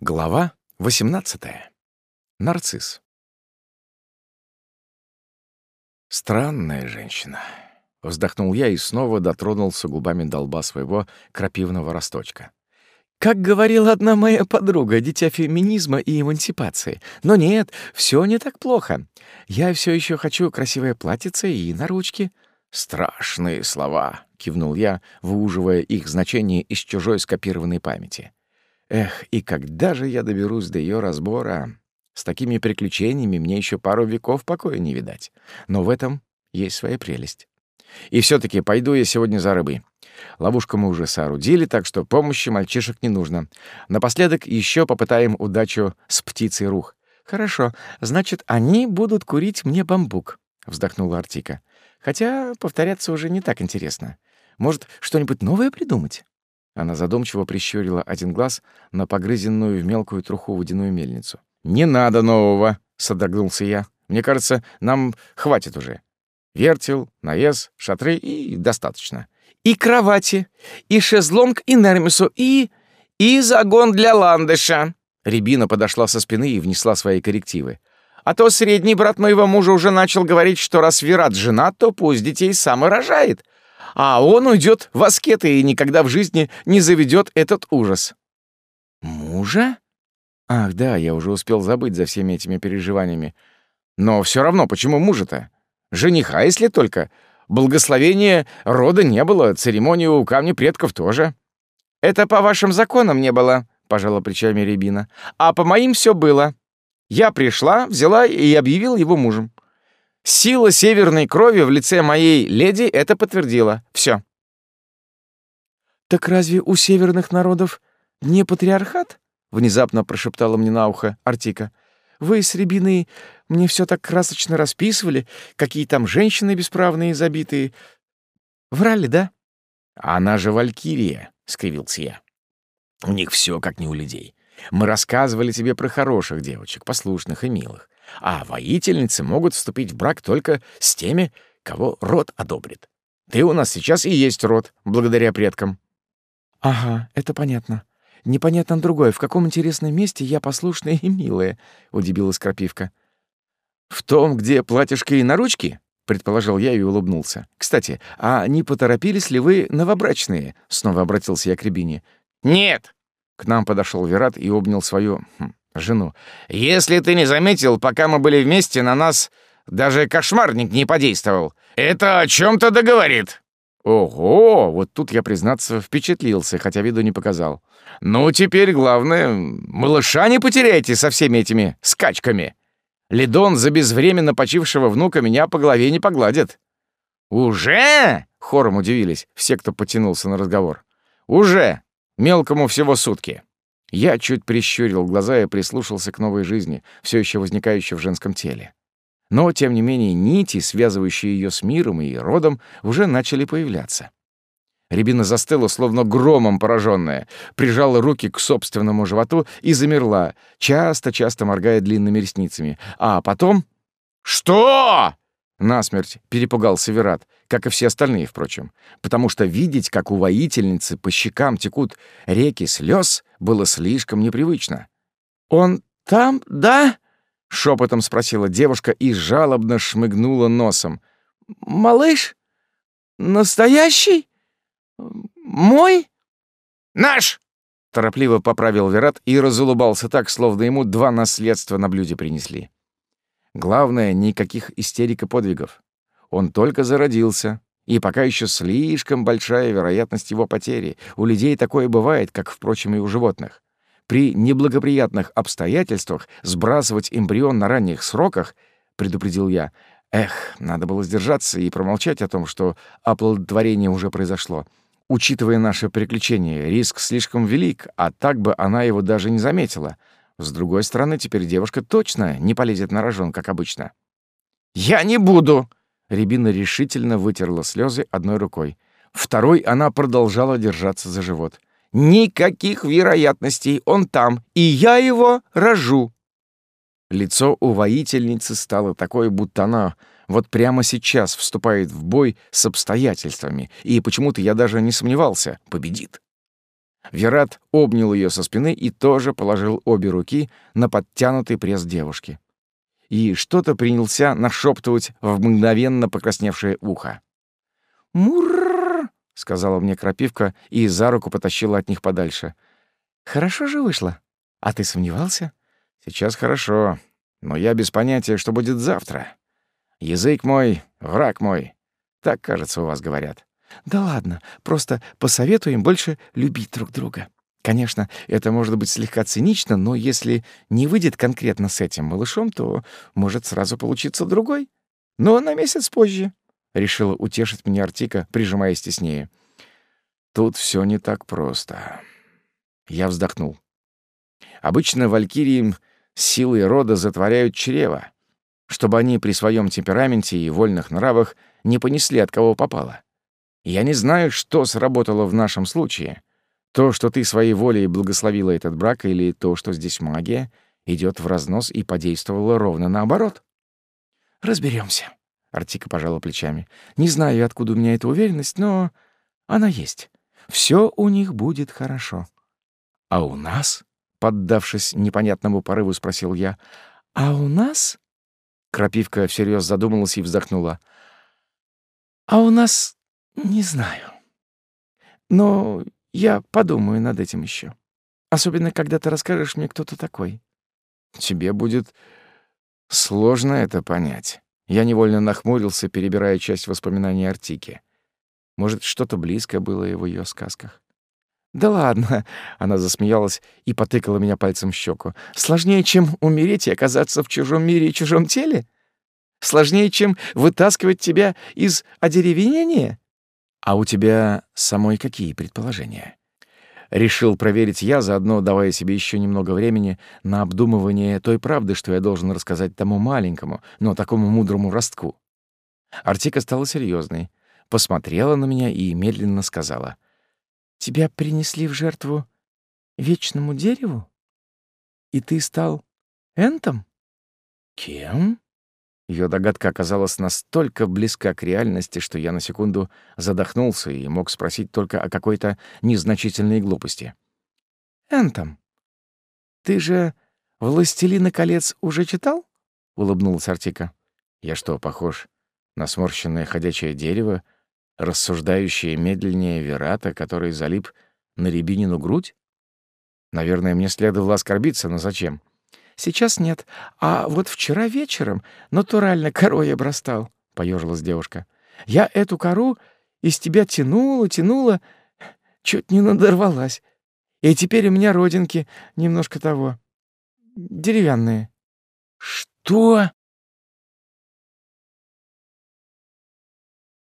Глава 18. Нарцисс. Странная женщина. Вздохнул я и снова дотронулся губами до лба своего крапивного росточка. Как говорила одна моя подруга, дитя феминизма и эмансипации. Но нет, все не так плохо. Я все еще хочу красивое платьице и на ручки. Страшные слова, кивнул я, выуживая их значение из чужой скопированной памяти. Эх, и когда же я доберусь до ее разбора? С такими приключениями мне еще пару веков покоя не видать. Но в этом есть своя прелесть. И все таки пойду я сегодня за рыбой. Ловушку мы уже соорудили, так что помощи мальчишек не нужно. Напоследок еще попытаем удачу с птицей рух. Хорошо, значит, они будут курить мне бамбук, вздохнула Артика. Хотя повторяться уже не так интересно. Может, что-нибудь новое придумать? Она задумчиво прищурила один глаз на погрызенную в мелкую труху водяную мельницу. «Не надо нового!» — содрогнулся я. «Мне кажется, нам хватит уже. Вертел, наез, шатры и достаточно. И кровати, и шезлонг, и нермису, и... и загон для ландыша!» Рябина подошла со спины и внесла свои коррективы. «А то средний брат моего мужа уже начал говорить, что раз Вират женат, то пусть детей сам и рожает а он уйдет в аскеты и никогда в жизни не заведет этот ужас. Мужа? Ах, да, я уже успел забыть за всеми этими переживаниями. Но все равно, почему мужа-то? Жениха, если только. Благословения рода не было, церемонии у камня предков тоже. Это по вашим законам не было, пожала плечами Рябина. А по моим все было. Я пришла, взяла и объявила его мужем. Сила северной крови в лице моей леди это подтвердила. Все. «Так разве у северных народов не патриархат?» — внезапно прошептала мне на ухо Артика. «Вы с Рябиной мне все так красочно расписывали, какие там женщины бесправные и забитые. Врали, да?» «Она же Валькирия», — скривился я. «У них все как не у людей. Мы рассказывали тебе про хороших девочек, послушных и милых а воительницы могут вступить в брак только с теми, кого род одобрит. Ты у нас сейчас и есть род, благодаря предкам». «Ага, это понятно. Непонятно другое, в каком интересном месте я послушная и милая», — удивилась Крапивка. «В том, где платьишко и наручки?» — предположил я и улыбнулся. «Кстати, а не поторопились ли вы новобрачные?» — снова обратился я к Рябине. «Нет!» К нам подошел Верат и обнял свою хм, жену. «Если ты не заметил, пока мы были вместе, на нас даже кошмарник не подействовал. Это о чем-то договорит». Ого, вот тут я, признаться, впечатлился, хотя виду не показал. Ну, теперь главное, малыша не потеряйте со всеми этими скачками. Лидон за безвременно почившего внука меня по голове не погладит. «Уже?» — хором удивились все, кто потянулся на разговор. «Уже. Мелкому всего сутки». Я чуть прищурил глаза и прислушался к новой жизни, все еще возникающей в женском теле. Но, тем не менее, нити, связывающие ее с миром и родом, уже начали появляться. Рябина застыла, словно громом пораженная, прижала руки к собственному животу и замерла, часто-часто моргая длинными ресницами. А потом... «Что?» Насмерть перепугался Верат, как и все остальные, впрочем, потому что видеть, как у воительницы по щекам текут реки слез, было слишком непривычно. «Он там, да?» — шепотом спросила девушка и жалобно шмыгнула носом. «Малыш? Настоящий? Мой?» «Наш!» — торопливо поправил Верат и разулыбался так, словно ему два наследства на блюде принесли. Главное, никаких истерик и подвигов. Он только зародился, и пока еще слишком большая вероятность его потери. У людей такое бывает, как, впрочем, и у животных. При неблагоприятных обстоятельствах сбрасывать эмбрион на ранних сроках, предупредил я, эх, надо было сдержаться и промолчать о том, что оплодотворение уже произошло. Учитывая наше приключение, риск слишком велик, а так бы она его даже не заметила — с другой стороны, теперь девушка точно не полезет на рожон, как обычно. «Я не буду!» Рябина решительно вытерла слезы одной рукой. Второй она продолжала держаться за живот. «Никаких вероятностей, он там, и я его рожу!» Лицо у воительницы стало такое, будто она вот прямо сейчас вступает в бой с обстоятельствами, и почему-то я даже не сомневался, победит. Верат обнял ее со спины и тоже положил обе руки на подтянутый пресс девушки. И что-то принялся нашептывать в мгновенно покрасневшее ухо. «Мурр!» — сказала мне крапивка и за руку потащила от них подальше. «Хорошо же вышло. А ты сомневался?» «Сейчас хорошо, но я без понятия, что будет завтра. Язык мой — враг мой. Так, кажется, у вас говорят. Да ладно, просто посоветуем больше любить друг друга. Конечно, это может быть слегка цинично, но если не выйдет конкретно с этим малышом, то может сразу получиться другой. Но на месяц позже. Решила утешить меня Артика, прижимаясь теснее. Тут все не так просто. Я вздохнул. Обычно валькирии силой рода затворяют чрево, чтобы они при своем темпераменте и вольных нравах не понесли от кого попало. Я не знаю, что сработало в нашем случае. То, что ты своей волей благословила этот брак, или то, что здесь магия, идет в разнос и подействовала ровно наоборот. Разберемся. Артика пожала плечами. Не знаю, откуда у меня эта уверенность, но она есть. Все у них будет хорошо. А у нас? Поддавшись непонятному порыву, спросил я. А у нас? Крапивка всерьез задумалась и вздохнула. А у нас не знаю. Но я подумаю над этим еще. Особенно, когда ты расскажешь мне, кто ты такой. Тебе будет сложно это понять. Я невольно нахмурился, перебирая часть воспоминаний Артики. Может, что-то близкое было в ее сказках. «Да ладно!» — она засмеялась и потыкала меня пальцем в щеку. «Сложнее, чем умереть и оказаться в чужом мире и чужом теле? Сложнее, чем вытаскивать тебя из одеревенения?» «А у тебя самой какие предположения?» Решил проверить я, заодно давая себе еще немного времени на обдумывание той правды, что я должен рассказать тому маленькому, но такому мудрому ростку. Артика стала серьезной, посмотрела на меня и медленно сказала. «Тебя принесли в жертву вечному дереву? И ты стал энтом?» «Кем?» Ее догадка оказалась настолько близка к реальности, что я на секунду задохнулся и мог спросить только о какой-то незначительной глупости. «Энтом, ты же «Властелина колец» уже читал?» — улыбнулась Артика. «Я что, похож на сморщенное ходячее дерево, рассуждающее медленнее Верата, который залип на рябинину грудь? Наверное, мне следовало оскорбиться, но зачем?» Сейчас нет. А вот вчера вечером натурально корой обрастал, — поежилась девушка. Я эту кору из тебя тянула, тянула, чуть не надорвалась. И теперь у меня родинки немножко того. Деревянные. Что?